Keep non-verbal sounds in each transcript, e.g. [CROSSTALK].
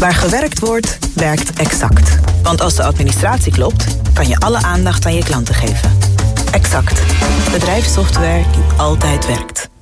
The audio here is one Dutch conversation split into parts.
Waar gewerkt wordt, werkt Exact. Want als de administratie klopt, kan je alle aandacht aan je klanten geven. Exact. Bedrijfssoftware die altijd werkt.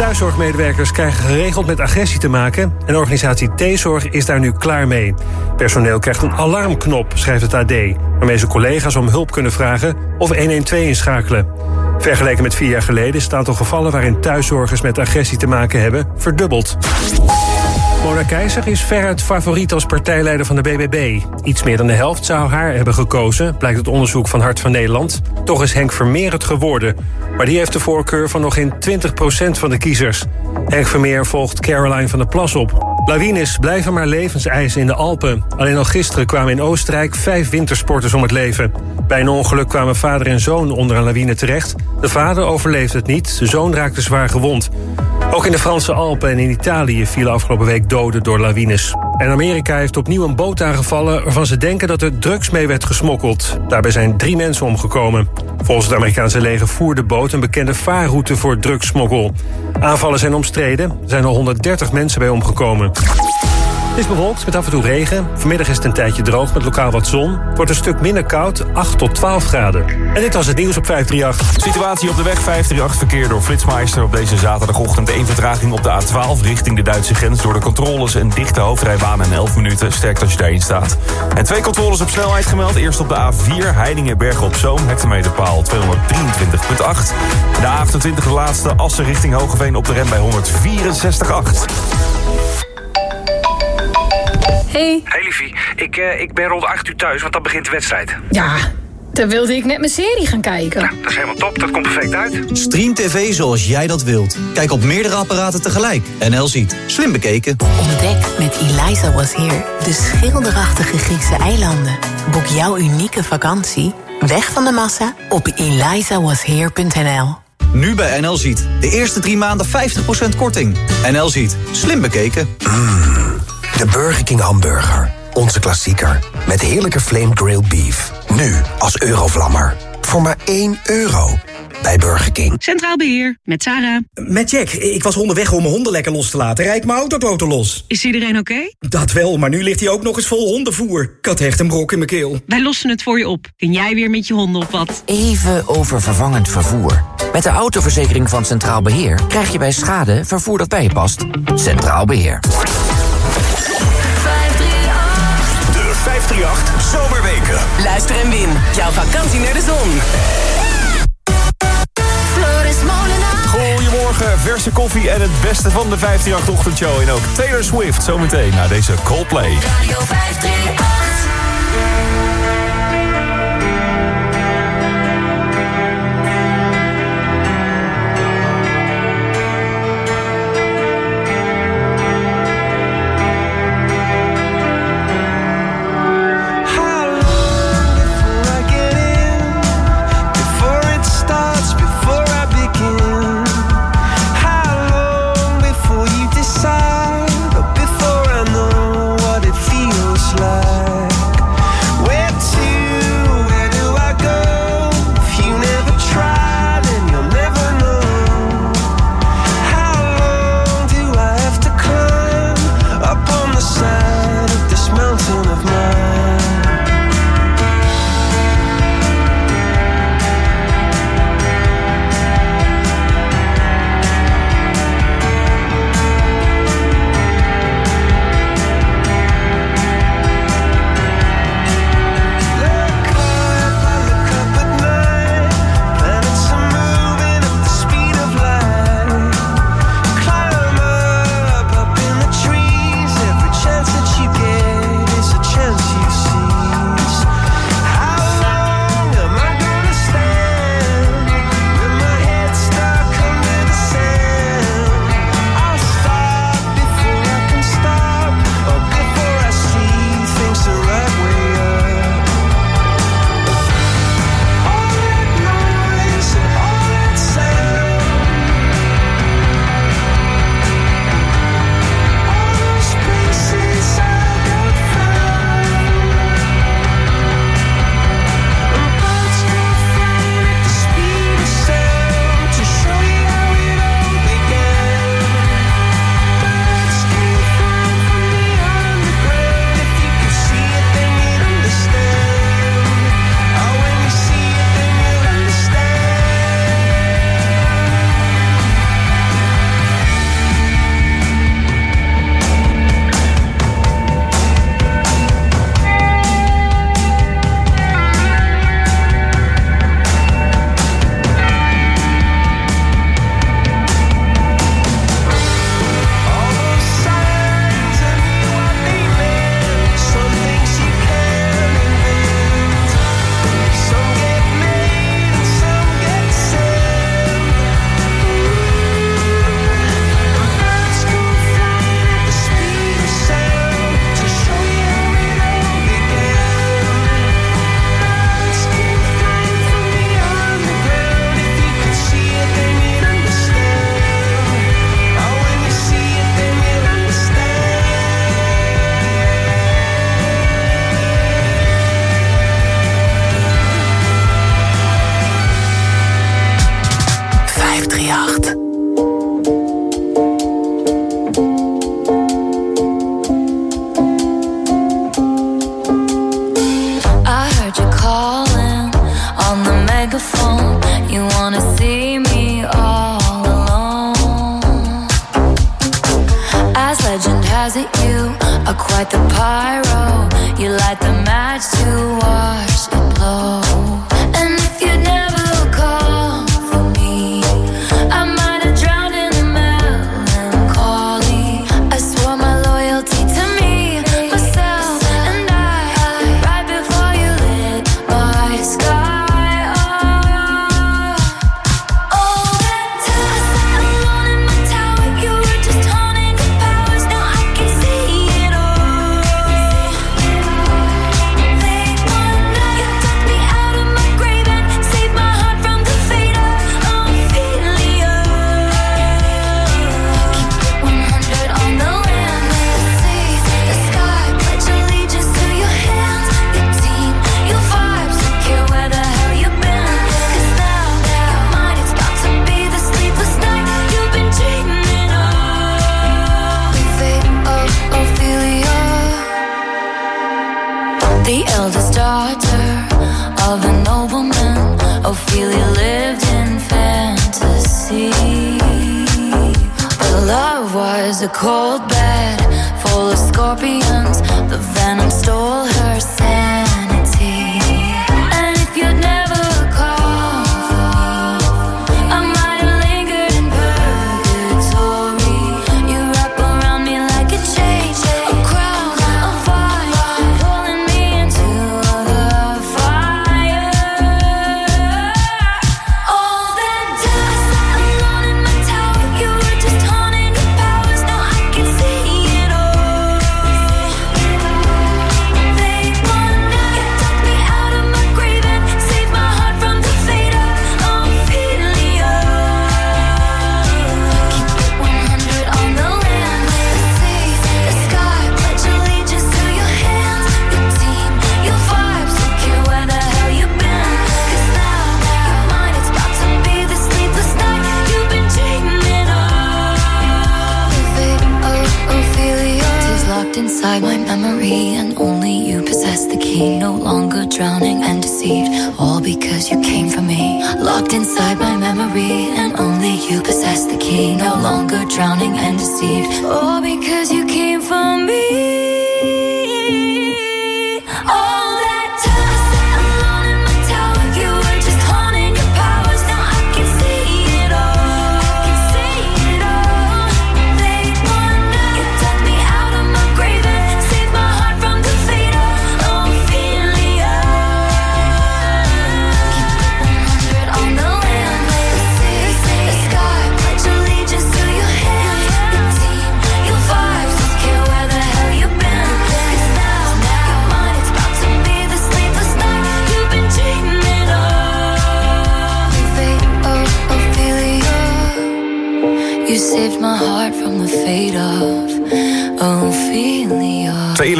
Thuiszorgmedewerkers krijgen geregeld met agressie te maken... en organisatie T-Zorg is daar nu klaar mee. Personeel krijgt een alarmknop, schrijft het AD... waarmee ze collega's om hulp kunnen vragen of 112 inschakelen. Vergeleken met vier jaar geleden is het aantal gevallen... waarin thuiszorgers met agressie te maken hebben, verdubbeld. Mona Keizer is veruit favoriet als partijleider van de BBB. Iets meer dan de helft zou haar hebben gekozen, blijkt het onderzoek van Hart van Nederland. Toch is Henk Vermeer het geworden. Maar die heeft de voorkeur van nog in 20% van de kiezers. Henk Vermeer volgt Caroline van der Plas op. Lawines blijven maar levenseisen in de Alpen. Alleen al gisteren kwamen in Oostenrijk vijf wintersporters om het leven. Bij een ongeluk kwamen vader en zoon onder een lawine terecht. De vader overleefde het niet, de zoon raakte zwaar gewond. Ook in de Franse Alpen en in Italië vielen afgelopen week doden door lawines. En Amerika heeft opnieuw een boot aangevallen waarvan ze denken dat er drugs mee werd gesmokkeld. Daarbij zijn drie mensen omgekomen. Volgens het Amerikaanse leger voerde de boot een bekende vaarroute voor drugssmokkel. Aanvallen zijn omstreden, er zijn al 130 mensen bij omgekomen. Is bewolkt met af en toe regen. Vanmiddag is het een tijdje droog met lokaal wat zon. Wordt een stuk minder koud, 8 tot 12 graden. En dit was het nieuws op 538. Situatie op de weg 538 verkeer door Flitsmeister op deze zaterdagochtend. Eén vertraging op de A12 richting de Duitse grens. Door de controles een dichte hoofdrijbaan en 11 minuten. Sterk als je daarin staat. En twee controles op snelheid gemeld. Eerst op de A4 Heiningen-Bergen op Zoom. Hectometerpaal 223.8. De A28 de laatste Assen richting Hogeveen op de rem bij 164.8. Hey. Hey liefie, ik, uh, ik ben rond 8 uur thuis, want dan begint de wedstrijd. Ja, dan wilde ik net mijn serie gaan kijken. Nou, dat is helemaal top, dat komt perfect uit. Stream TV zoals jij dat wilt. Kijk op meerdere apparaten tegelijk. NL ziet. Slim bekeken. Ontdek met Eliza Was Here de schilderachtige Griekse eilanden. Boek jouw unieke vakantie. Weg van de massa op elizawasheer.nl Nu bij NL Ziet. De eerste drie maanden 50% korting. NL Ziet. Slim bekeken. Mm, de Burger King hamburger. Onze klassieker. Met heerlijke flame grilled beef. Nu als eurovlammer. Voor maar 1 euro. Bij Burger King. Centraal Beheer, met Sarah. Met Jack. Ik was onderweg om mijn honden lekker los te laten. Rijd mijn autoboten los. Is iedereen oké? Dat wel, maar nu ligt hij ook nog eens vol hondenvoer. Ik had echt een brok in mijn keel. Wij lossen het voor je op. Kun jij weer met je honden op wat? Even over vervangend vervoer. Met de autoverzekering van Centraal Beheer... krijg je bij schade vervoer dat bij je past. Centraal Beheer. 538 Zomerweken. Luister en win. Jouw vakantie naar de zon. Goedemorgen, verse koffie en het beste van de 538 ochtendshow. En ook Taylor Swift zometeen naar deze Coldplay. Radio 538.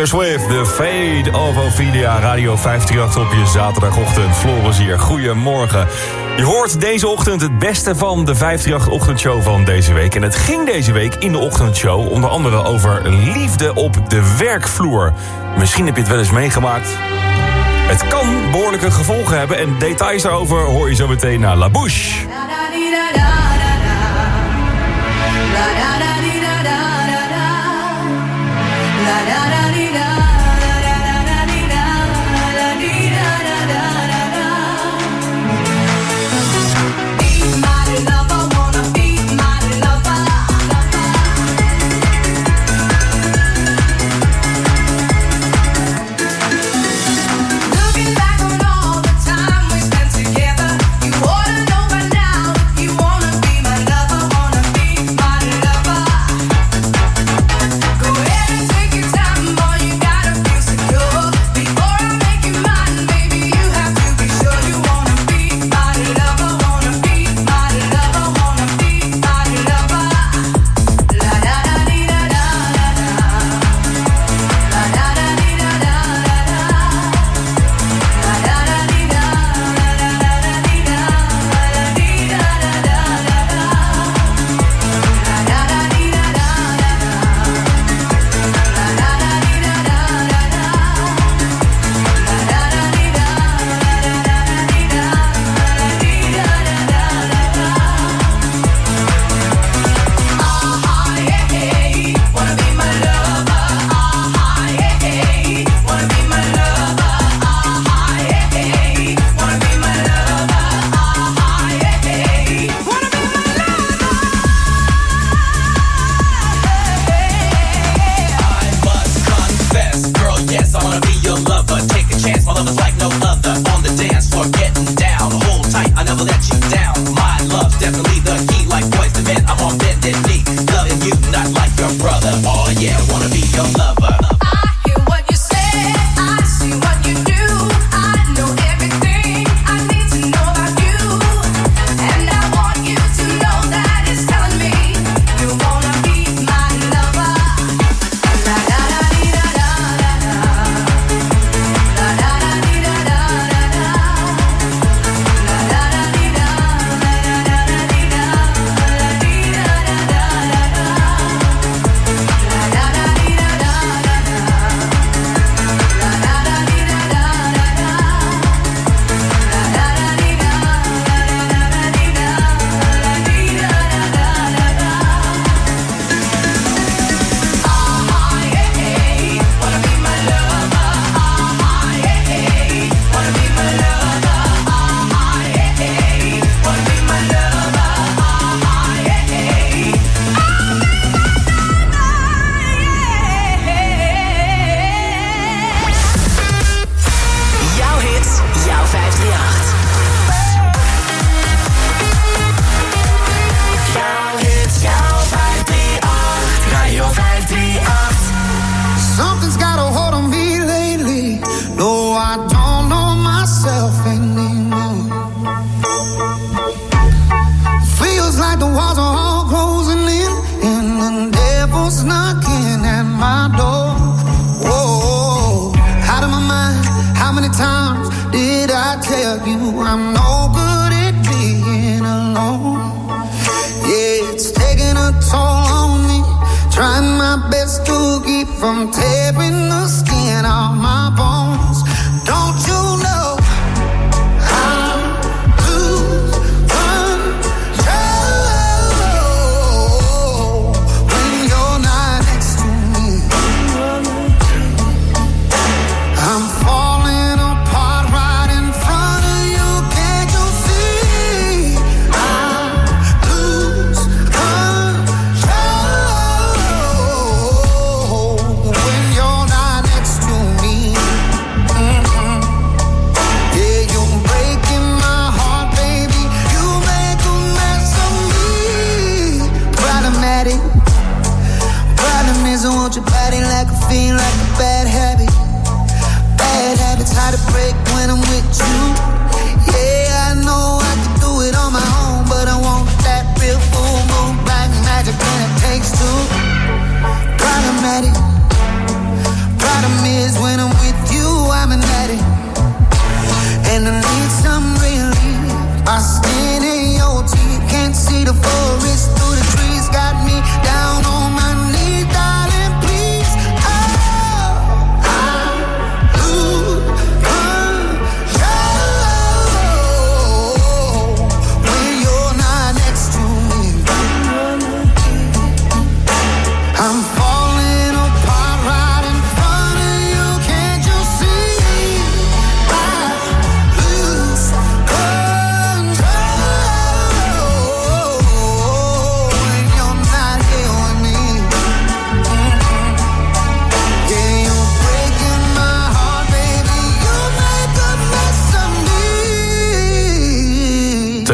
Taylor Swift, The Fade of Ophelia. Radio 538 op je zaterdagochtend. Floris hier, goedemorgen. Je hoort deze ochtend het beste van de 538-ochtendshow van deze week. En het ging deze week in de ochtendshow onder andere over liefde op de werkvloer. Misschien heb je het wel eens meegemaakt. Het kan behoorlijke gevolgen hebben en details daarover hoor je zo meteen naar La Bouche.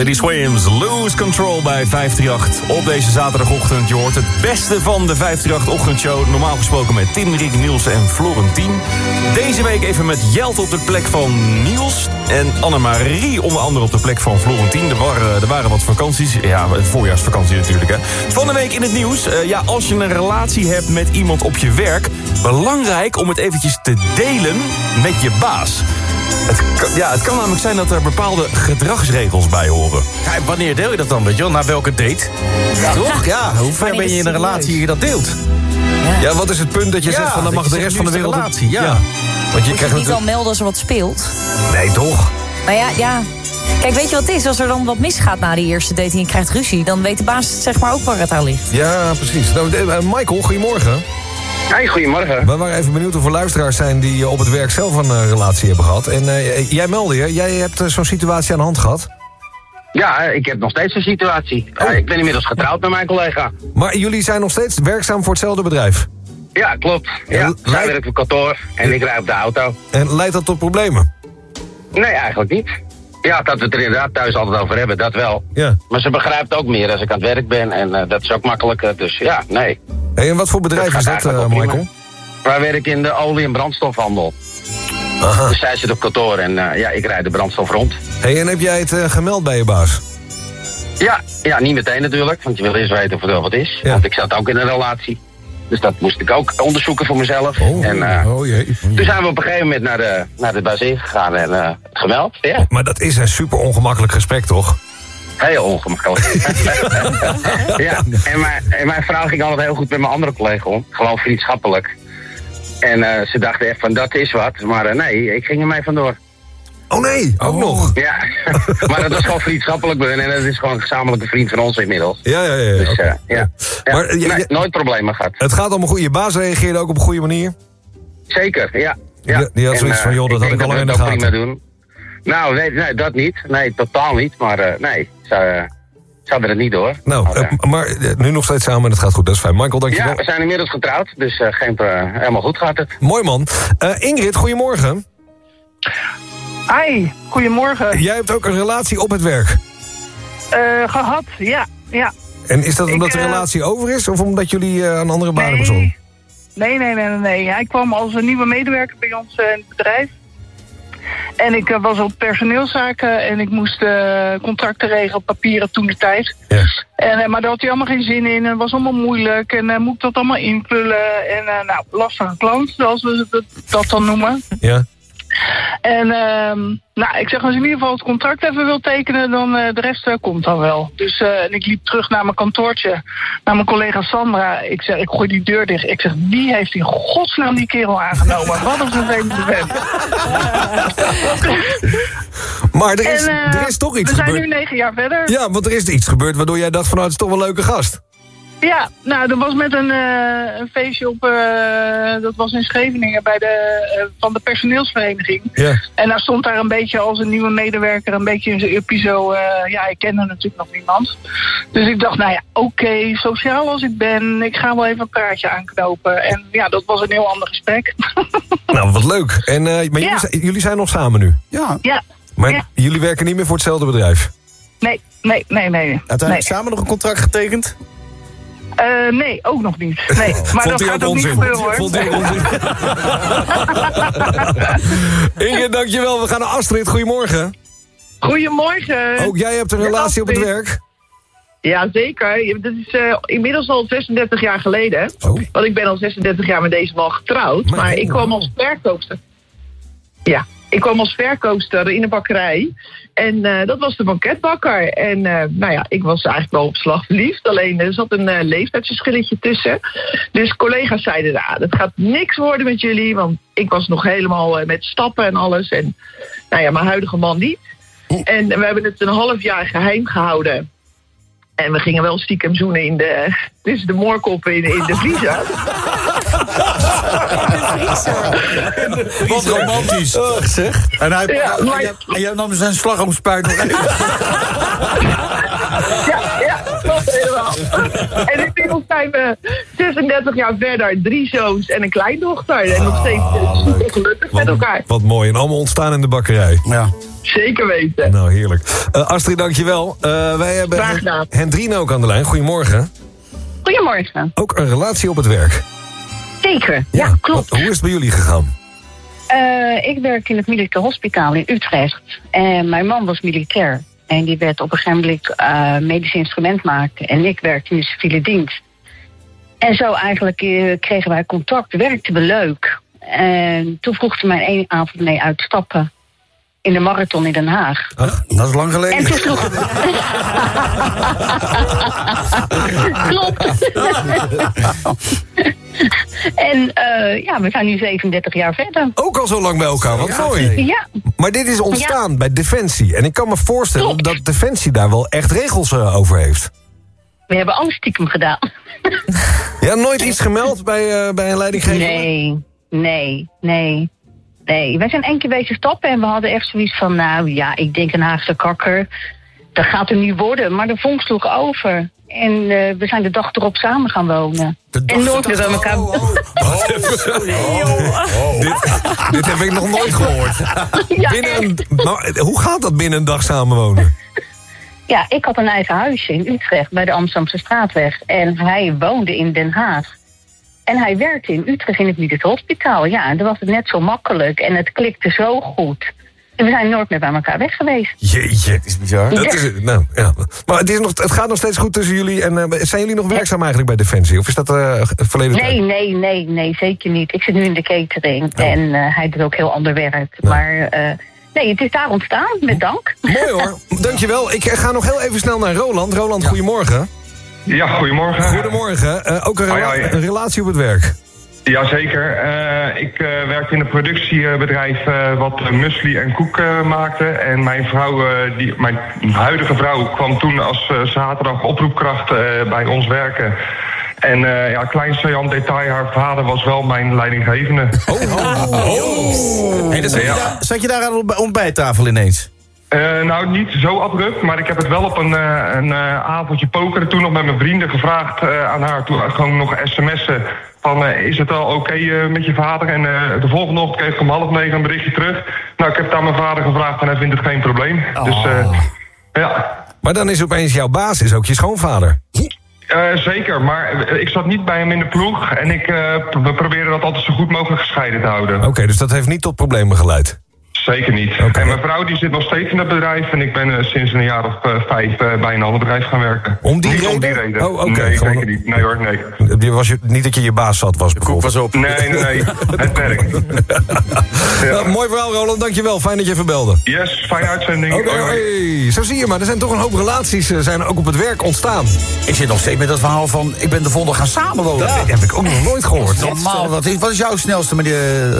He Swims, Control bij 538. Op deze zaterdagochtend, je hoort het beste van de 538-ochtendshow. Normaal gesproken met Tim, Rick, Niels en Florentien. Deze week even met Jelt op de plek van Niels. En Annemarie onder andere op de plek van Florentien. Er waren, er waren wat vakanties. Ja, voorjaarsvakantie natuurlijk, hè. Van de week in het nieuws. eh, ja, als je een relatie hebt met iemand op je werk... belangrijk om het eventjes te delen met je baas. Het ja, het kan namelijk zijn dat er bepaalde gedragsregels bij horen. Ja, wanneer deel je dat dan, weet je wel? Na welke date? Toch? Ja, hoe ver ben je in een relatie die je dat deelt? Ja, wat is het punt dat je Ja, zegt van dan dat mag de rest van de wereld... relatie, ja. Want je Moet je krijgt niet al natuurlijk... melden als er wat speelt? Nee, toch? Nou ja, ja. Kijk, weet je wat het is? Als er dan wat misgaat na die eerste date en je krijgt ruzie... dan weet de baas zeg maar ook waar het aan ligt. Ja, precies. Nou, eh, eh, Michael, goedemorgen. Hey, goedemorgen. We waren even benieuwd of er luisteraars zijn die eh, op het werk zelf een relatie hebben gehad. En eh, jij meldde je, jij hebt zo'n situatie aan de hand gehad. Ja, ik heb nog steeds een situatie. Ja, ik ben inmiddels getrouwd met mijn collega. Maar jullie zijn nog steeds werkzaam voor hetzelfde bedrijf. Ja, klopt. Ja, zij werkt op kantoor en ik rijd op de auto. En leidt dat tot problemen? Nee, eigenlijk niet. Ja, dat we het er inderdaad thuis altijd over hebben, dat wel. Ja. Maar ze begrijpt ook meer als ik aan het werk ben en eh, dat is ook makkelijker. Dus ja, nee. Hey, en wat voor bedrijf is dat, eh, prima. Michael? Wij werken in de olie- en brandstofhandel. Dus zij zit op kantoor en eh, ja, ik rijd de brandstof rond. Hey, en heb jij het eh, gemeld bij je baas? Ja, ja, niet meteen natuurlijk, want je wil eerst weten of het wel wat is. Want ik zat ook in een relatie. Dus dat moest ik ook onderzoeken voor mezelf. en, eh, oh jee. Toen zijn we op een gegeven moment naar de, naar de bazin gegaan en gemeld. Ja, Maar dat is een super ongemakkelijk gesprek, toch? heel ongemakkelijk. [LAUGHS] ja, en mijn, en mijn vrouw ging altijd heel goed met mijn andere collega om. Gewoon vriendschappelijk. En eh, ze dachten echt van, dat is wat. Maar eh, nee, ik ging ermee vandoor. Oh nee, ook nog? Ja, [LAUGHS] maar dat was gewoon vriendschappelijk bij hun en dat is gewoon een gezamenlijke vriend van ons inmiddels. Ja, ja, ja. Dus oké. eh, ja. ja. Maar, nee, nooit problemen gehad. Het gaat om een goede... Je baas reageerde ook op een goede manier? Zeker, ja. ja. Die- die had En, zoiets van, eh, joh, dat ik had ik al in de gaten. prima doen. Nou, nee, nee, dat niet. Nee, totaal niet. Maar eh, nee, ze, uh, ze hadden het niet door. Nou, Maar, eh, maar eh, nu nog steeds samen en het gaat goed, dat is fijn. Michael, dankjewel. ja, we zijn inmiddels getrouwd, dus eh, geen, helemaal goed gaat het. Mooi man. Eh, Ingrid, goedemorgen. Hi, goedemorgen. Jij hebt ook een relatie op het werk. Eh, gehad, ja. ja. En is dat Ik, omdat de relatie over is of omdat jullie eh, een andere baan hebben? Nee, nee, nee, nee, nee. Hij kwam als een nieuwe medewerker bij ons in het bedrijf. En ik eh, was op personeelszaken en ik moest eh, contracten regelen, papieren toen de tijd. En, eh, maar daar had hij allemaal geen zin in en het was allemaal moeilijk. En eh, moet ik dat allemaal invullen. En nou, lastige klant, zoals we dat, dat dan noemen. Ja. En ehm, nou, ik zeg, als je in ieder geval het contract even wil tekenen, dan eh, de rest eh, komt dan wel. Dus eh, en ik liep terug naar mijn kantoortje, naar mijn collega Sandra. Ik zeg, ik gooi die deur dicht. Ik zeg, wie heeft in godsnaam die kerel aangenomen? Wat een vervelende vent. Maar er is, En, er is toch iets we zijn gebeurd. nu negen jaar verder. Ja, want er is iets gebeurd waardoor jij dacht van nou, het is toch wel een leuke gast. Ja, nou, dat was met een, eh, een feestje op, eh, dat was in Scheveningen bij de, eh, van de personeelsvereniging. Ja. En daar stond daar een beetje als een nieuwe medewerker, een beetje in zijn uppie zo, eh, ja, ik kende natuurlijk nog niemand. Dus ik dacht, nou ja, oké, sociaal als ik ben, ik ga wel even een praatje aanknopen. En ja, dat was een heel ander gesprek. [LAUGHS] Nou, wat leuk. En, eh, maar jullie, zijn- jullie zijn nog samen nu? Ja. ja, Maar Ja. jullie werken niet meer voor hetzelfde bedrijf? nee, nee, nee, nee. Uiteindelijk nee. samen nog een contract getekend? Eh, nee, ook nog niet. [LAUGHS] Nee, maar Vond dat gaat ook ook niet onzin? gebeuren hoor. Vond hij onzin? [LAUGHS] Inge, dankjewel. We gaan naar Astrid. Goedemorgen. Goedemorgen. Ook jij hebt een relatie op het werk? Ja, zeker. Dat is eh, inmiddels al 36 jaar geleden. Oh. Want ik ben al 36 jaar met deze man getrouwd. Maar, ik kwam als verkoopster. Ja, ik kwam als verkoopster in een bakkerij. En eh, dat was de banketbakker. En eh, nou ja, ik was eigenlijk wel op slag verliefd. Alleen er zat een eh, leeftijdsverschilletje tussen. Dus collega's zeiden, nou, dat gaat niks worden met jullie. Want ik was nog helemaal met stappen en alles. En nou ja, mijn huidige man niet. En we hebben het een half jaar geheim gehouden. En we gingen wel stiekem zoenen in de, [LAUGHS] tussen de moorkoppen in, in de vriezer. [LAUGHS] Wat romantisch. zeg. En, hij, Ja, en maar- jij- en jij nam zijn slagroomspuit nog even. [LAUGHS] ja, ja, klopt helemaal. En inmiddels zijn we 36 jaar verder, drie zoons en een kleindochter. En nog steeds eh, super gelukkig met elkaar. Wat mooi. En allemaal ontstaan in de bakkerij. Ja. Zeker weten. Nou, heerlijk. Eh, Astrid, dankjewel. Eh wij hebben. Hendrine ook aan de lijn. Goedemorgen. Goedemorgen. Ook een relatie op het werk. Zeker, ja, klopt. Hoe is het bij jullie gegaan? Eh, ik werk in het militair hospitaal in Utrecht. En mijn man was militair. En die werd op een gegeven moment eh, medisch instrumentmaker. En ik werkte in de civiele dienst. En zo eigenlijk eh, kregen wij contact, werkten we leuk. En toen vroeg ze mij één avond mee uit te stappen. In de marathon in Den Haag. Ach, dat is lang geleden. En toen [LAUGHS] Klopt. en eh, ja, we zijn nu 37 jaar verder. Ook al zo lang bij elkaar, wat mooi. Ja, Maar dit is ontstaan bij Defensie. En ik kan me voorstellen dat Defensie daar wel echt regels eh, over heeft. we hebben alles stiekem gedaan. [LAUGHS] Ja, nooit iets gemeld bij, eh, bij een leidinggever? Nee, nee, nee. Nee, wij zijn één keer bezig stappen en we hadden echt zoiets van... nou ja, ik denk een Haagse kakker, dat gaat er niet worden. Maar de vonk sloeg over. En eh, we zijn de dag erop samen gaan wonen. en nooit meer bij elkaar... [LAUGHS] Dit, dit heb ik nog nooit gehoord. [LAUGHS] binnen een, maar, hoe gaat dat binnen een dag samenwonen? Ja, ik had een eigen huisje in Utrecht bij de Amsterdamse Straatweg. En hij woonde in Den Haag. En hij werkte in Utrecht in het Militair Hospitaal. Ja, en dan was het net zo makkelijk en het klikte zo goed. En we zijn nooit meer bij elkaar weg geweest. Jeetje. Is bizar. Dat is, nou, ja. Maar het, is nog, het gaat nog steeds goed tussen jullie. En eh, zijn jullie nog werkzaam eigenlijk bij Defensie? Of is dat eh verleden tijd? Nee, nee, nee, nee, zeker niet. Ik zit nu in de catering en eh, hij doet ook heel ander werk. Maar eh, nee, het is daar ontstaan, met dank. Mooi hoor, [LAUGHS] dankjewel. Ik ga nog heel even snel naar Roland. Roland, goedemorgen. Ja, goedemorgen. Goedemorgen. Eh, ook een, rela- Hoi, hoi. een relatie op het werk. Jazeker. Eh ik eh, werkte in een productiebedrijf eh, wat muesli en koek eh, maakte. En mijn vrouw, eh, die, mijn huidige vrouw, kwam toen als eh, zaterdag oproepkracht eh, bij ons werken. En eh, ja, klein saillant detail, haar vader was wel mijn leidinggevende. Oh. Hey, dan zat, je Ja. daar, zat je daar aan de ontbijttafel ineens? Eh, nou, niet zo abrupt, maar ik heb het wel op een, eh, een eh, avondje pokeren toen nog met mijn vrienden gevraagd aan haar. Toen gewoon nog sms'en van is het al oké met je vader? En de volgende ochtend kreeg ik om half negen een berichtje terug. Nou, ik heb het aan mijn vader gevraagd en hij vindt het geen probleem. Dus eh, ja. Maar dan is opeens jouw baas is ook je schoonvader. Zeker, maar ik zat niet bij hem in de ploeg en ik, we proberen dat altijd zo goed mogelijk gescheiden te houden. Oké, dus dat heeft niet tot problemen geleid. Zeker niet. En mijn vrouw die zit nog steeds in het bedrijf en ik ben eh, sinds een jaar of eh, vijf eh, bij een ander bedrijf gaan werken. Om die niet reden? Om die reden. Oh, oké, Nee, gewoon- zeker niet. Nee hoor, nee. Die was je, niet dat je je baas zat was, bijvoorbeeld. was op. Nee, nee, nee. [LAUGHS] Het werkt. Ja, mooi verhaal, Roland. Dankjewel. Fijn dat je even belde. Yes, fijne uitzending. Oké, hey, zo zie je maar. Er zijn toch een hoop relaties eh, zijn ook op het werk ontstaan. Ik zit nog steeds met dat verhaal van... ik ben de volgende gaan samenwonen. Dat heb ik ook nog nooit gehoord. Normaal, wat is, wat is jouw snelste meneer...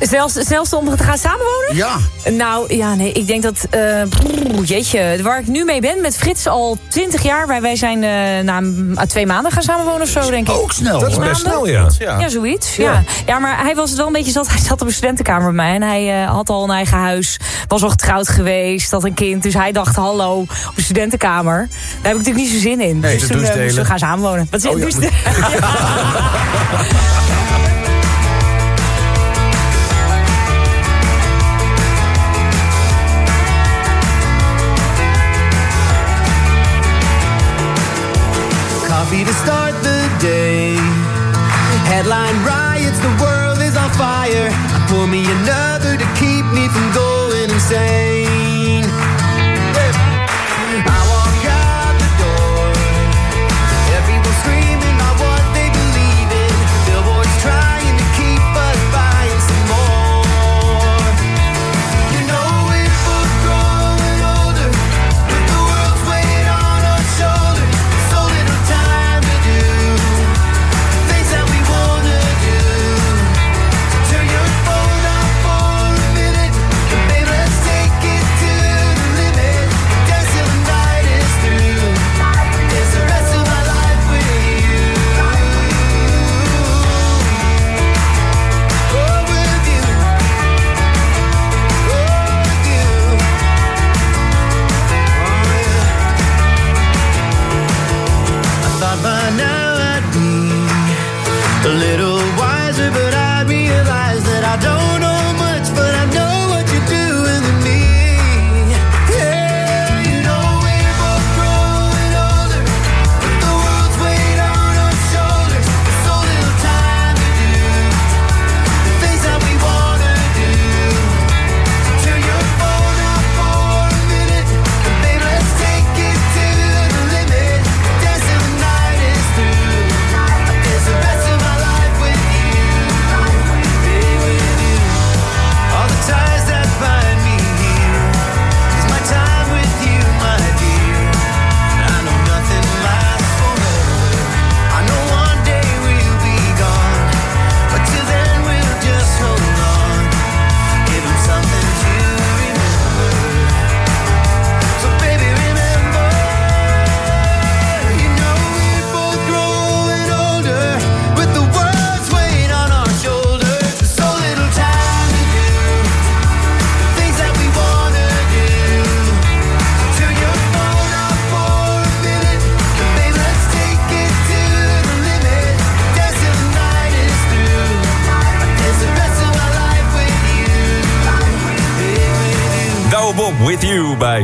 Zelfs, zelfs om te gaan samenwonen? Ja. Nou, ja, nee, ik denk dat... eh, poeh, jeetje, waar ik nu mee ben met Frits al 20 jaar. Wij, wij zijn eh, na een- twee maanden gaan samenwonen of zo, denk ik. Ook snel, Dat is best snel, ja. Ja, zoiets. Ja. Ja. Ja. maar hij was het wel een beetje zat. [LAUGHS] Hij zat op een studentenkamer bij mij. En hij eh, had al een eigen huis. Was al getrouwd geweest. Had een kind. Dus hij dacht, hallo, op een studentenkamer. Daar heb ik natuurlijk niet zo zin in. Nee, dus toen we gaan samenwonen. Wat zeg Oh, ja, [LAUGHS] [LAUGHS] to start the day. Headline riots, the world is on fire. I pour me another to keep me from going insane.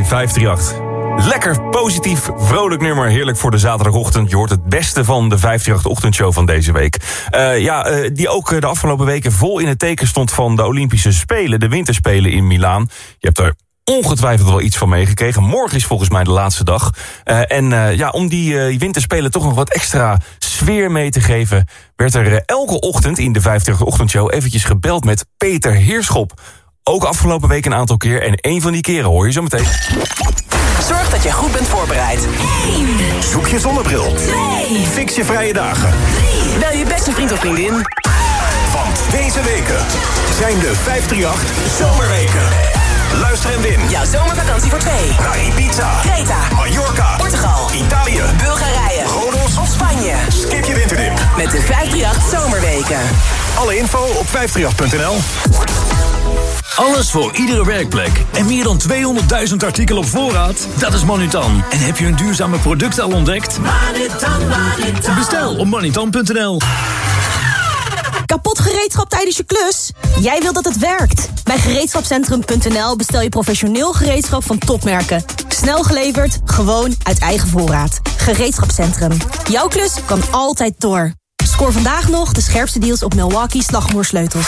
538. Lekker positief, vrolijk nummer. Heerlijk voor de zaterdagochtend. Je hoort het beste van de 538-ochtendshow van deze week. Eh, ja, eh, die ook eh, de afgelopen weken vol in het teken stond van de Olympische Spelen. De Winterspelen in Milaan. Je hebt er ongetwijfeld wel iets van meegekregen. Morgen is volgens mij de laatste dag. En ja, om die Winterspelen toch nog wat extra sfeer mee te geven... werd er elke ochtend in de 538-ochtendshow eventjes gebeld met Peter Heerschop. Ook afgelopen week een aantal keer. En één van die keren hoor je zo meteen. Zorg dat je goed bent voorbereid. Zoek je zonnebril. Fix je vrije dagen. Bel je beste vriend of vriendin. Want deze weken zijn de 538 Zomerweken. Luister en win. Jouw zomervakantie voor twee. Naar Ibiza, Creta, Mallorca, Portugal, Italië, Bulgarije, Rodos of Spanje. Skip je winterdip. Met de 538 Zomerweken. Alle info op 538.nl. Alles voor iedere werkplek. En meer dan 200.000 artikelen op voorraad? Dat is Manutan. En heb je een duurzame product al ontdekt? Manutan, Manutan. Bestel op manutan.nl. Kapot gereedschap tijdens je klus? Jij wilt dat het werkt. Bij gereedschapcentrum.nl bestel je professioneel gereedschap van topmerken. Snel geleverd, gewoon uit eigen voorraad. Gereedschapcentrum. Jouw klus kan altijd door. Scoor vandaag nog de scherpste deals op Milwaukee slagroersleutels.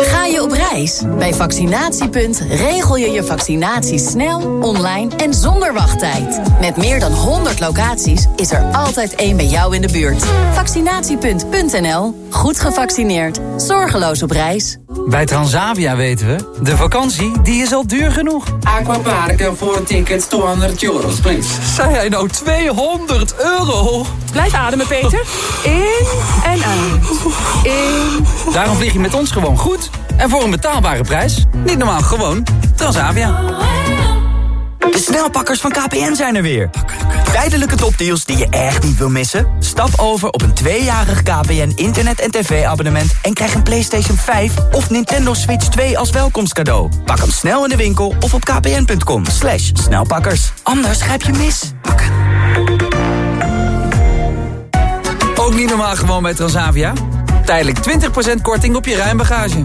Ga je op reis? Bij Vaccinatiepunt regel je je vaccinatie snel, online en zonder wachttijd. Met meer dan 100 locaties is er altijd één bij jou in de buurt. Vaccinatiepunt.nl. Goed gevaccineerd. Zorgeloos op reis. Bij Transavia weten we, de vakantie die is al duur genoeg. Aquaparken voor tickets 200 euro, please. Zei hij nou 200 euro? Blijf ademen, Peter. [LAUGHS] In en uit. In. Daarom vlieg je met ons gewoon goed. En voor een betaalbare prijs. Niet normaal, gewoon Transavia. De snelpakkers van KPN zijn er weer. Tijdelijke topdeals die je echt niet wil missen? Stap over op een tweejarig KPN internet- en tv-abonnement... en krijg een PlayStation 5 of Nintendo Switch 2 als welkomstcadeau. Pak hem snel in de winkel of op kpn.com. Slash snelpakkers. Anders grijp je mis. Ook niet normaal gewoon bij Transavia? Tijdelijk 20% korting op je ruimbagage.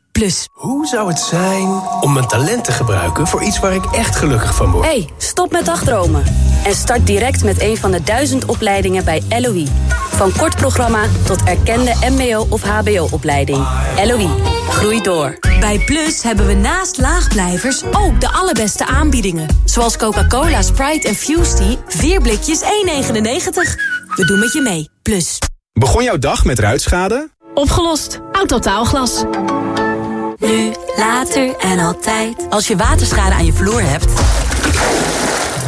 Plus. Hoe zou het zijn om mijn talent te gebruiken voor iets waar ik echt gelukkig van word? Hey, stop met dagdromen. En start direct met een van de duizend opleidingen bij LOE. Van kort programma tot erkende mbo- of hbo-opleiding. LOE, groei door. Bij Plus hebben we naast laagblijvers ook de allerbeste aanbiedingen. Zoals Coca-Cola, Sprite en Fusty. 4 blikjes 1,99. We doen met je mee. Plus. Begon jouw dag met ruitschade? Opgelost. Autotaalglas. Nu, later en altijd. Als je waterschade aan je vloer hebt,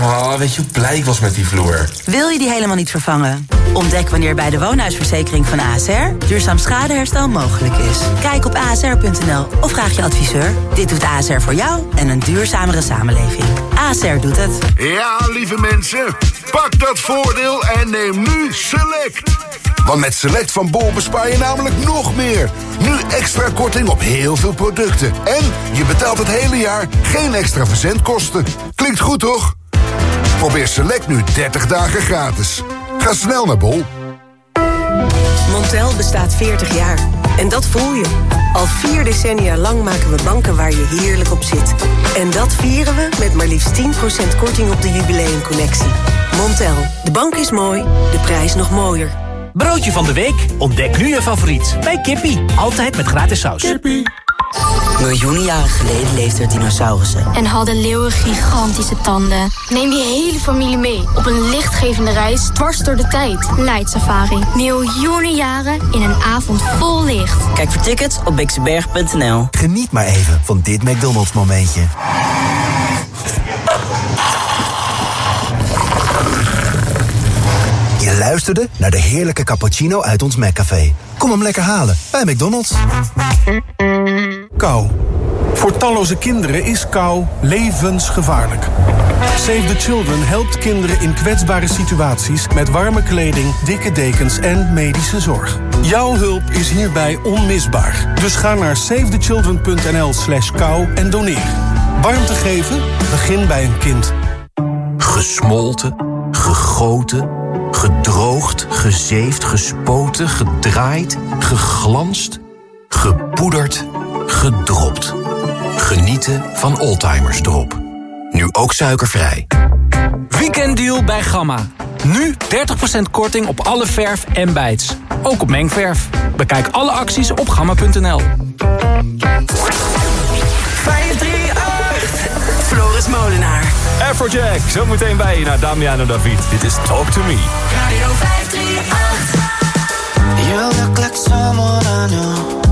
Oh, weet je hoe blij ik was met die vloer? wil je die helemaal niet vervangen. Ontdek wanneer bij de woonhuisverzekering van ASR duurzaam schadeherstel mogelijk is. Kijk op asr.nl of vraag je adviseur. Dit doet ASR voor jou en een duurzamere samenleving. ASR doet het. Ja, lieve mensen, pak dat voordeel en neem nu Select. Want met Select van Bol bespaar je namelijk nog meer. Nu extra korting op heel veel producten. En je betaalt het hele jaar geen extra verzendkosten. Klinkt goed, toch? Probeer Select nu 30 dagen gratis. Ga snel naar Bol. Montel bestaat 40 jaar. En dat voel je. Al vier decennia lang maken we banken waar je heerlijk op zit. En dat vieren we met maar liefst 10% korting op de jubileumcollectie. Montel, de bank is mooi, de prijs nog mooier. Broodje van de week. Ontdek nu je favoriet bij Kippie. Altijd met gratis saus. Miljoenen jaren geleden leefden er dinosaurussen. En hadden leeuwen gigantische tanden. Neem je hele familie mee op een lichtgevende reis dwars door de tijd. Night Safari. Miljoenen jaren in een avond vol licht. Kijk voor tickets op bixenberg.nl. Geniet maar even van dit McDonald's momentje. Je luisterde naar de heerlijke cappuccino uit ons McCafé. Kom hem lekker halen bij McDonald's. Kou. Voor talloze kinderen is kou levensgevaarlijk. Save the Children helpt kinderen in kwetsbare situaties... met warme kleding, dikke dekens en medische zorg. Jouw hulp is hierbij onmisbaar. Dus ga naar savethechildren.nl slash kou en doneer. Warmte geven? Begin bij een kind. Gesmolten, gegoten, gedroogd, gezeefd, gespoten, gedraaid, geglanst, gepoederd, gedropt. Genieten van Oldtimers Drop. Nu ook suikervrij. Weekenddeal bij Gamma. Nu 30% korting op alle verf en bijts. Ook op mengverf. Bekijk alle acties op gamma.nl. 538. Floris Molenaar. Afrojack, zometeen bij je naar Damiano David. Dit is Talk To Me. Radio 538. You look like someone I know.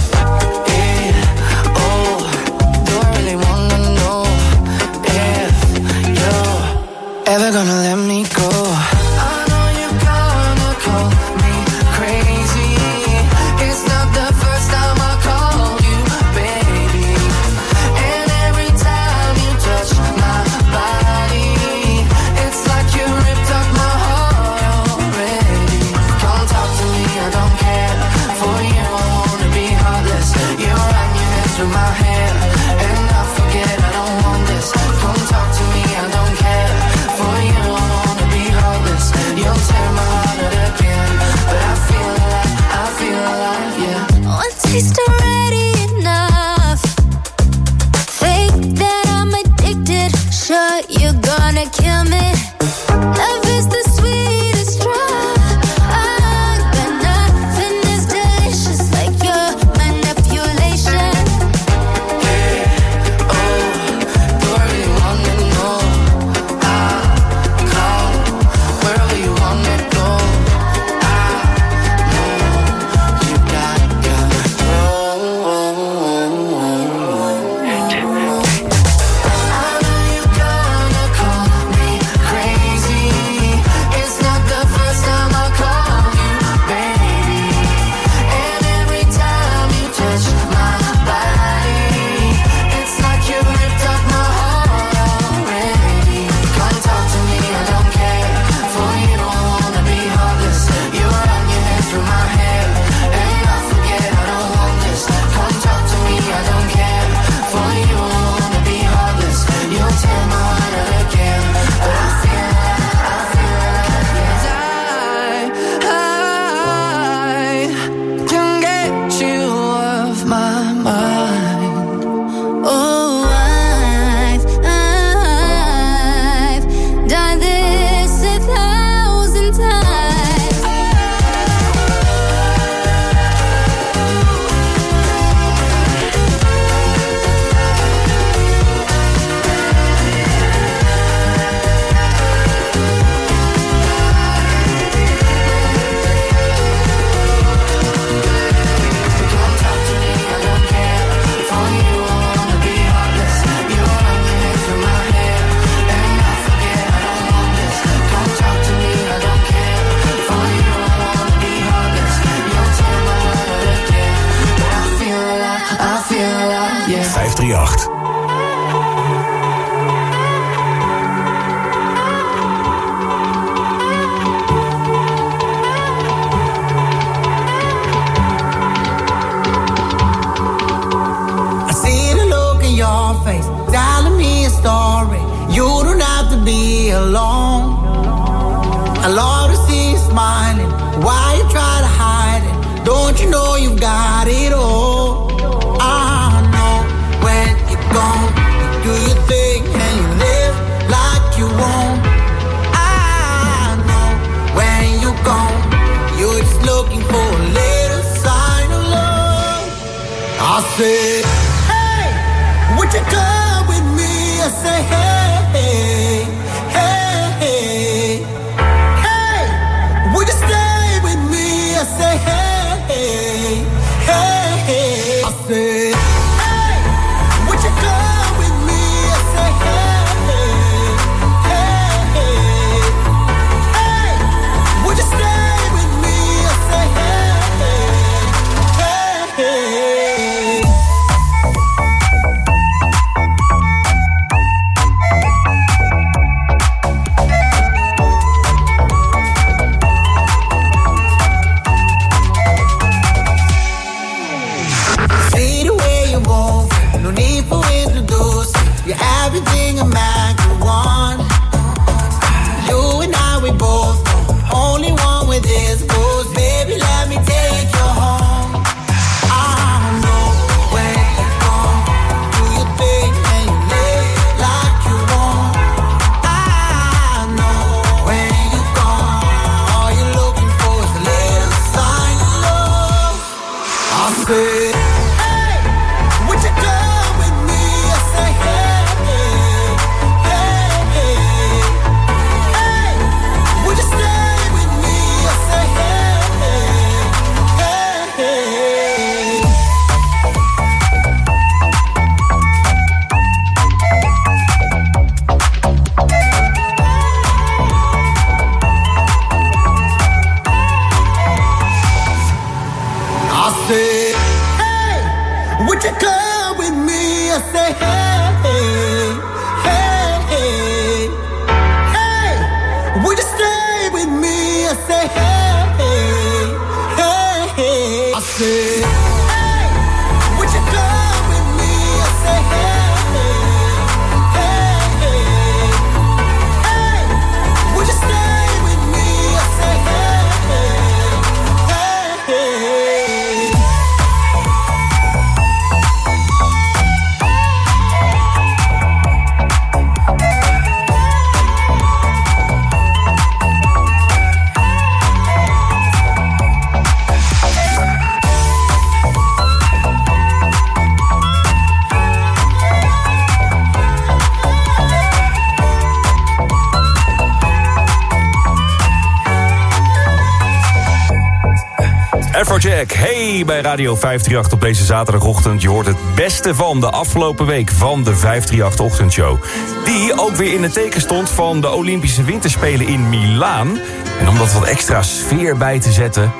Radio 538 op deze zaterdagochtend. Je hoort het beste van de afgelopen week van de 538-ochtendshow. Die ook weer in het teken stond van de Olympische Winterspelen in Milaan. En om dat wat extra sfeer bij te zetten...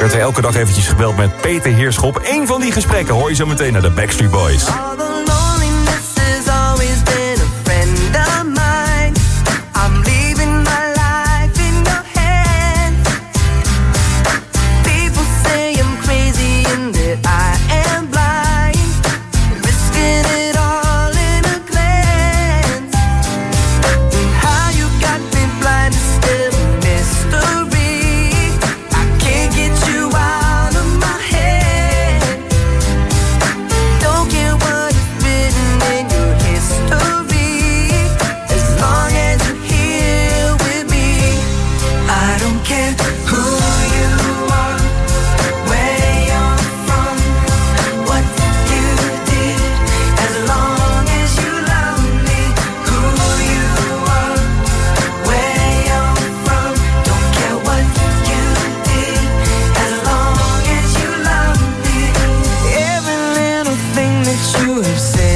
werd er elke dag eventjes gebeld met Peter Heerschop. Eén van die gesprekken hoor je zo meteen naar de Backstreet Boys. to have said.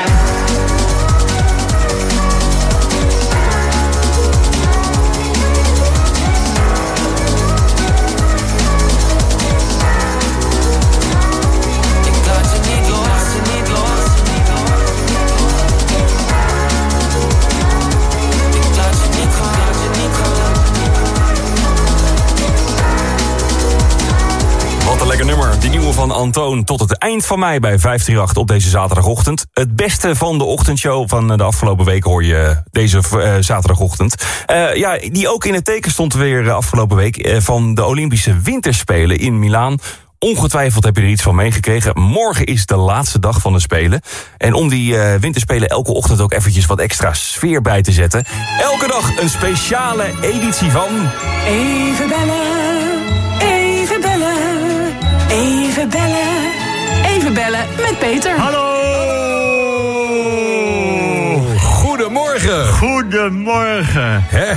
Nummer. Die nieuwe van Antoon tot het eind van mei bij 538 op deze zaterdagochtend. Het beste van de ochtendshow van de afgelopen week hoor je deze eh, zaterdagochtend. Eh, ja, die ook in het teken stond weer eh, afgelopen week eh, van de Olympische Winterspelen in Milaan. Ongetwijfeld heb je er iets van meegekregen. Morgen is de laatste dag van de Spelen. En om die eh, winterspelen elke ochtend ook eventjes wat extra sfeer bij te zetten. Elke dag een speciale editie van... Even bellen, bellen, even bellen met Peter. Hallo! Goedemorgen. Goedemorgen. Hè?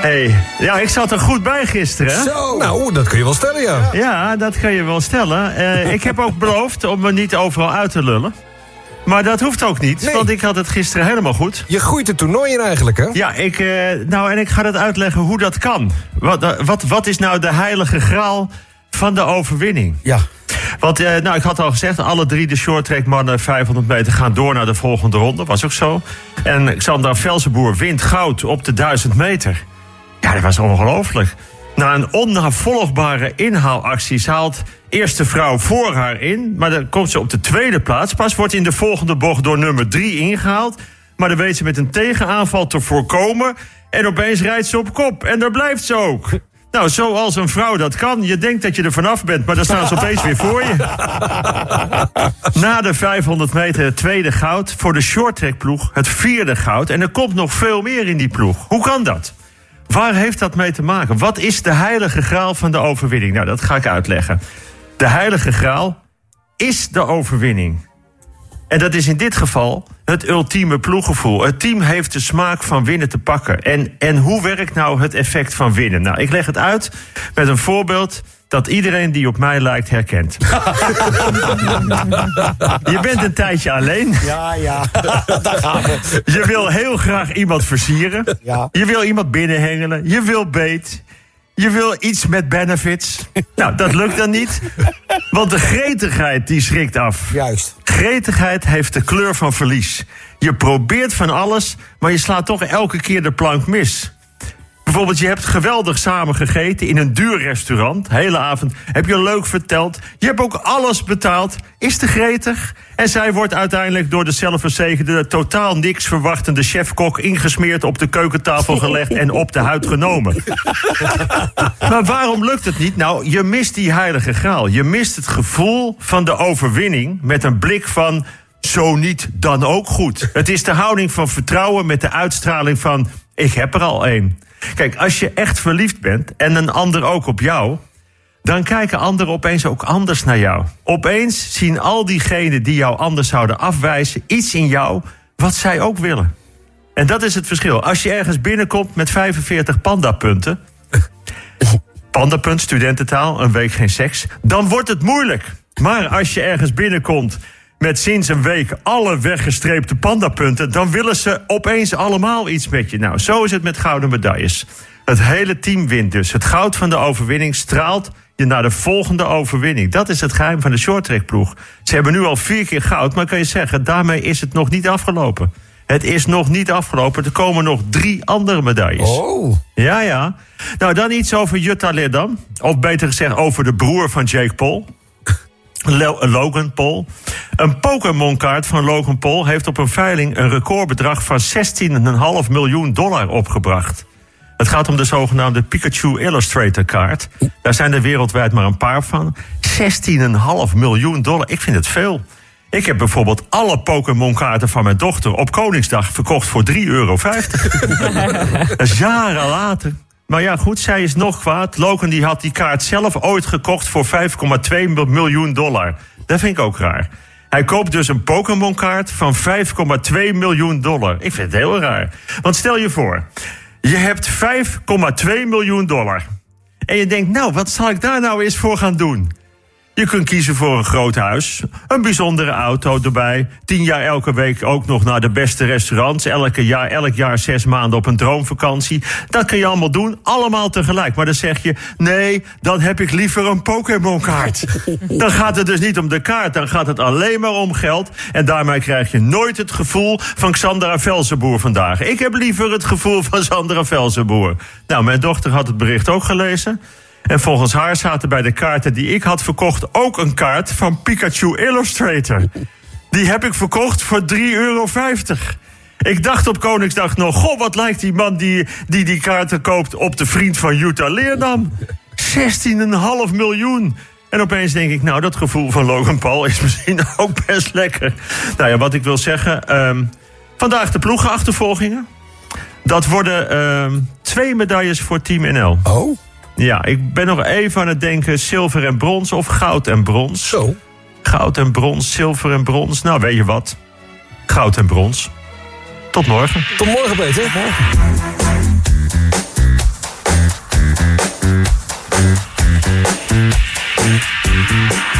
Hey, ja, ik zat er goed bij gisteren. Zo. Nou, dat kun je wel stellen, ja. Ja, dat kun je wel stellen. Eh, ik heb ook beloofd om me niet overal uit te lullen. Maar dat hoeft ook niet, want ik had het gisteren helemaal goed. Je groeit het toernooi in eigenlijk, hè? Ja, ik, eh, nou, en ik ga het uitleggen hoe dat kan. Wat, eh, wat, wat is nou de heilige graal van de overwinning? Ja. Want, eh, nou, ik had al gezegd, alle drie de shorttrack mannen 500 meter gaan door naar de volgende ronde. Was ook zo. En Xander Velsenboer wint goud op de 1000 meter. Ja, dat was ongelooflijk. Na een onnavolgbare inhaalactie haalt eerst de vrouw voor haar in. Maar dan komt ze op de tweede plaats. Pas wordt in de volgende bocht door nummer drie ingehaald. Maar dan weet ze met een tegenaanval te voorkomen. En opeens rijdt ze op kop. En daar blijft ze ook. Nou, zoals een vrouw dat kan. Je denkt dat je er vanaf bent, maar dan staan ze opeens weer voor je. [LAUGHS] Na de 500 meter het tweede goud. Voor de shorttrackploeg het vierde goud. En er komt nog veel meer in die ploeg. Hoe kan dat? Waar heeft dat mee te maken? Wat is de heilige graal van de overwinning? Nou, dat ga ik uitleggen. De heilige graal is de overwinning. En dat is in dit geval het ultieme ploeggevoel. Het team heeft de smaak van winnen te pakken. En, en hoe werkt nou het effect van winnen? Nou, ik leg het uit met een voorbeeld dat iedereen die op mij lijkt herkent. [LAUGHS] Je bent een tijdje alleen. Ja, ja. [LAUGHS] Daar gaan we. Je wil heel graag iemand versieren. Ja. Je wil iemand binnenhengelen. Je wil beet. Je wil iets met benefits. [LAUGHS] Nou, dat lukt dan niet. Want de gretigheid die schrikt af. Juist. Gretigheid heeft de kleur van verlies. Je probeert van alles, maar je slaat toch elke keer de plank mis. Bijvoorbeeld, je hebt geweldig samen gegeten in een duur restaurant. Hele avond heb je leuk verteld. Je hebt ook alles betaald. Is te gretig. En zij wordt uiteindelijk door de zelfverzekerde... totaal niks verwachtende chefkok ingesmeerd... op de keukentafel gelegd en op de huid genomen. [LAUGHS] maar waarom lukt het niet? Nou, je mist die heilige graal. Je mist het gevoel van de overwinning... met een blik van... Zo niet, dan ook goed. Het is de houding van vertrouwen met de uitstraling van... ik heb er al één. Kijk, als je echt verliefd bent en een ander ook op jou... dan kijken anderen opeens ook anders naar jou. Opeens zien al diegenen die jou anders zouden afwijzen... iets in jou wat zij ook willen. En dat is het verschil. Als je ergens binnenkomt met 45 pandapunten... [LAUGHS] pandapunt, studententaal, een week geen seks... dan wordt het moeilijk. Maar als je ergens binnenkomt met sinds een week alle weggestreepte pandapunten... dan willen ze opeens allemaal iets met je. Nou, zo is het met gouden medailles. Het hele team wint dus. Het goud van de overwinning straalt je naar de volgende overwinning. Dat is het geheim van de shorttrackploeg. Ze hebben nu al vier keer goud, maar kan je zeggen... daarmee is het nog niet afgelopen. Het is nog niet afgelopen. Er komen nog drie andere medailles. Oh. Ja, ja. Nou, dan iets over Jutta Leerdam. Of beter gezegd over de broer van Jake Paul. Lo- Logan Paul. Een Pokémon-kaart van Logan Paul heeft op een veiling een recordbedrag van 16,5 miljoen dollar opgebracht. Het gaat om de zogenaamde Pikachu Illustrator kaart. Daar zijn er wereldwijd maar een paar van. 16,5 miljoen dollar. Ik vind het veel. Ik heb bijvoorbeeld alle Pokémon-kaarten van mijn dochter op Koningsdag verkocht voor 3,50 euro. [LAUGHS] Dat is jaren later. Maar ja, goed, zij is nog kwaad. Logan die had die kaart zelf ooit gekocht voor 5,2 miljoen dollar. Dat vind ik ook raar. Hij koopt dus een Pokémon-kaart van 5,2 miljoen dollar. Ik vind het heel raar. Want stel je voor, je hebt 5,2 miljoen dollar. En je denkt, nou, wat zal ik daar nou eens voor gaan doen? Je kunt kiezen voor een groot huis, een bijzondere auto erbij. Tien jaar elke week ook nog naar de beste restaurants. Elke jaar, elk jaar zes maanden op een droomvakantie. Dat kun je allemaal doen, allemaal tegelijk. Maar dan zeg je, nee, dan heb ik liever een Pokémon-kaart. [LAUGHS] dan gaat het dus niet om de kaart, dan gaat het alleen maar om geld. En daarmee krijg je nooit het gevoel van Xandra Velzenboer vandaag. Ik heb liever het gevoel van Sandra Velzenboer. Nou, mijn dochter had het bericht ook gelezen. En volgens haar zaten bij de kaarten die ik had verkocht ook een kaart van Pikachu Illustrator. Die heb ik verkocht voor 3,50 euro. Ik dacht op Koningsdag nog, goh, wat lijkt die man die die, die kaarten koopt op de vriend van Jutta Leerdam. 16,5 miljoen. En opeens denk ik, nou, dat gevoel van Logan Paul is [LAUGHS] misschien ook best lekker. Nou ja, wat ik wil zeggen. ehm, vandaag de ploegenachtervolgingen. Dat worden ehm, twee medailles voor Team NL. Oh? Ja, ik ben nog even aan het denken zilver en brons of goud en brons. Zo. Goud en brons, zilver en brons. Nou, weet je wat? Goud en brons. Tot morgen. Tot morgen, Peter. It's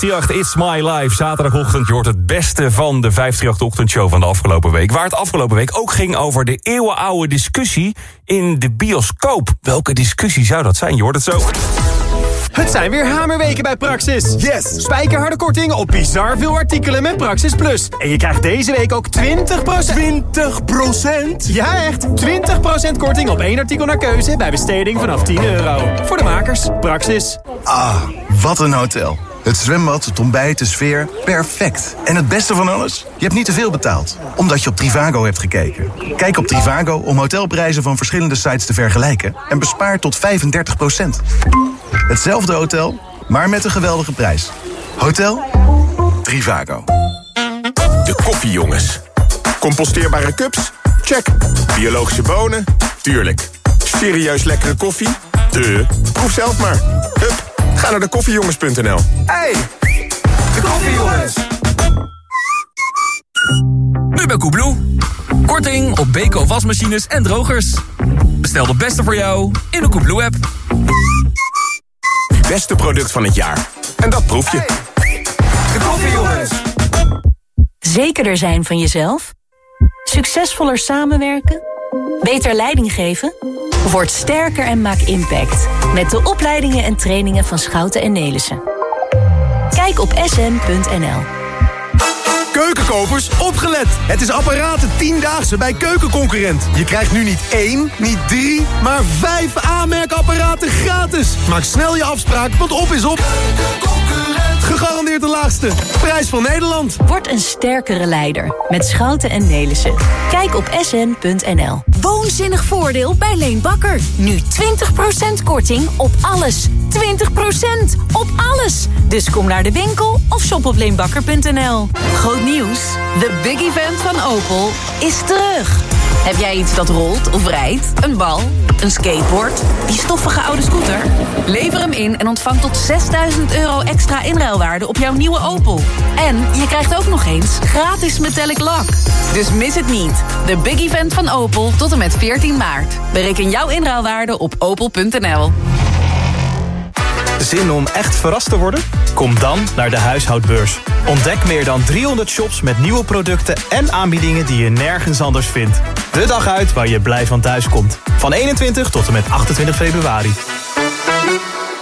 538, It's My Life. Zaterdagochtend, je hoort het beste van de 538-ochtendshow van de afgelopen week. Waar het afgelopen week ook ging over de eeuwenoude discussie in de bioscoop. Welke discussie zou dat zijn? Je hoort het zo. Het zijn weer hamerweken bij Praxis. Yes! Spijkerharde korting op bizar veel artikelen met Praxis Plus. En je krijgt deze week ook 20%... 20%? Ja, echt! 20% korting op één artikel naar keuze bij besteding vanaf 10 euro. Voor de makers, Praxis. Ah, wat een hotel. Het zwembad, het ontbijt, de sfeer, perfect. En het beste van alles? Je hebt niet te veel betaald, omdat je op Trivago hebt gekeken. Kijk op Trivago om hotelprijzen van verschillende sites te vergelijken... en bespaar tot 35% Hetzelfde hotel, maar met een geweldige prijs. Hotel Trivago. De koffiejongens. Composteerbare cups? Check. Biologische bonen? Tuurlijk. Serieus lekkere koffie? De. Proef zelf maar. Ga naar de koffiejongens.nl. Hey, de koffiejongens. Nu bij Koebloe. Korting op Beko wasmachines en drogers. Bestel de beste voor jou in de Koebloe-app. Beste product van het jaar. En dat proef je. De koffiejongens. Zekerder zijn van jezelf? Succesvoller samenwerken? Beter leiding geven? Word sterker en maak impact. Met de opleidingen en trainingen van Schouten en Nelissen. Kijk op sm.nl. Keukenkopers, opgelet! Het is apparaten 10-daagse bij Keukenconcurrent. Je krijgt nu niet één, niet drie, maar vijf aanmerkapparaten gratis. Maak snel je afspraak, want op is op. Gegarandeerd de laagste. Prijs van Nederland. Word een sterkere leider met Schouten en Nelissen. Kijk op sn.nl. Woonzinnig voordeel bij Leen Bakker. Nu 20% korting op alles. 20% op alles. Dus kom naar de winkel of shop op leenbakker.nl. Groot nieuws. De big event van Opel is terug. Heb jij iets dat rolt of rijdt? Een bal? Een skateboard? Die stoffige oude scooter? Lever hem in en ontvang tot 6000 euro extra op jouw nieuwe Opel. En je krijgt ook nog eens gratis metallic lak. Dus mis het niet. De big event van Opel tot en met 14 maart. Bereken jouw inruilwaarde op opel.nl. Zin om echt verrast te worden? Kom dan naar de huishoudbeurs. Ontdek meer dan 300 shops met nieuwe producten en aanbiedingen die je nergens anders vindt. De dag uit waar je blij van thuis komt. Van 21 tot en met 28 februari.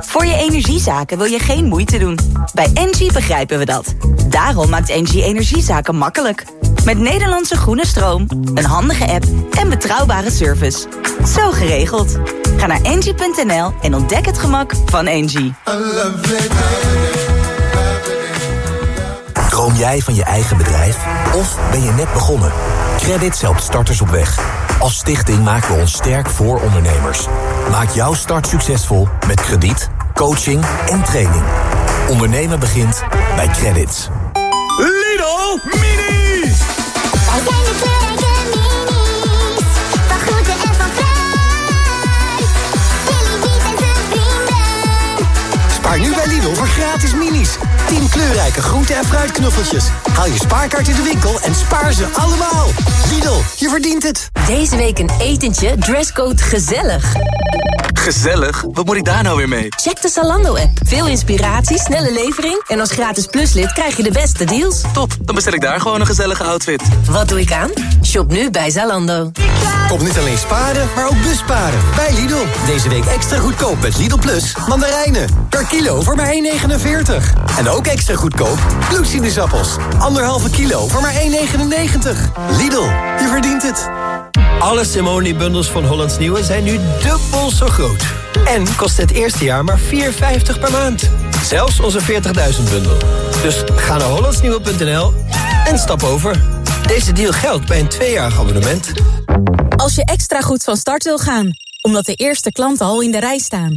Voor je energiezaken wil je geen moeite doen. Bij Engie begrijpen we dat. Daarom maakt Engie energiezaken makkelijk. Met Nederlandse groene stroom, een handige app en betrouwbare service. Zo geregeld. Ga naar engie.nl en ontdek het gemak van Engie. Droom jij van je eigen bedrijf? Of ben je net begonnen? Credits helpt starters op weg. Als stichting maken we ons sterk voor ondernemers. Maak jouw start succesvol met krediet, coaching en training. Ondernemen begint bij Credits. Lidl Mini! Wij zijn de Lidl voor gratis minis. 10 kleurrijke groente- en fruitknuffeltjes. Haal je spaarkaart in de winkel en spaar ze allemaal. Lidl, je verdient het. Deze week een etentje, dresscode gezellig. Gezellig? Wat moet ik daar nou weer mee? Check de Zalando-app. Veel inspiratie, snelle levering... en als gratis pluslid krijg je de beste deals. Top, dan bestel ik daar gewoon een gezellige outfit. Wat doe ik aan? Shop nu bij Zalando. Kom niet alleen sparen, maar ook busparen. Bij Lidl. Deze week extra goedkoop met Lidl Plus. Mandarijnen. Per kilo voor maar 1,49. En ook extra goedkoop bloedsinusappels. Anderhalve kilo voor maar 1,99. Lidl, je verdient het. Alle Simone-bundels van Hollands Nieuwe zijn nu dubbel zo groot. En kost het eerste jaar maar 4,50 per maand. Zelfs onze 40.000 bundel. Dus ga naar hollandsnieuwe.nl en stap over. Deze deal geldt bij een tweejarig abonnement. Als je extra goed van start wil gaan, omdat de eerste klanten al in de rij staan...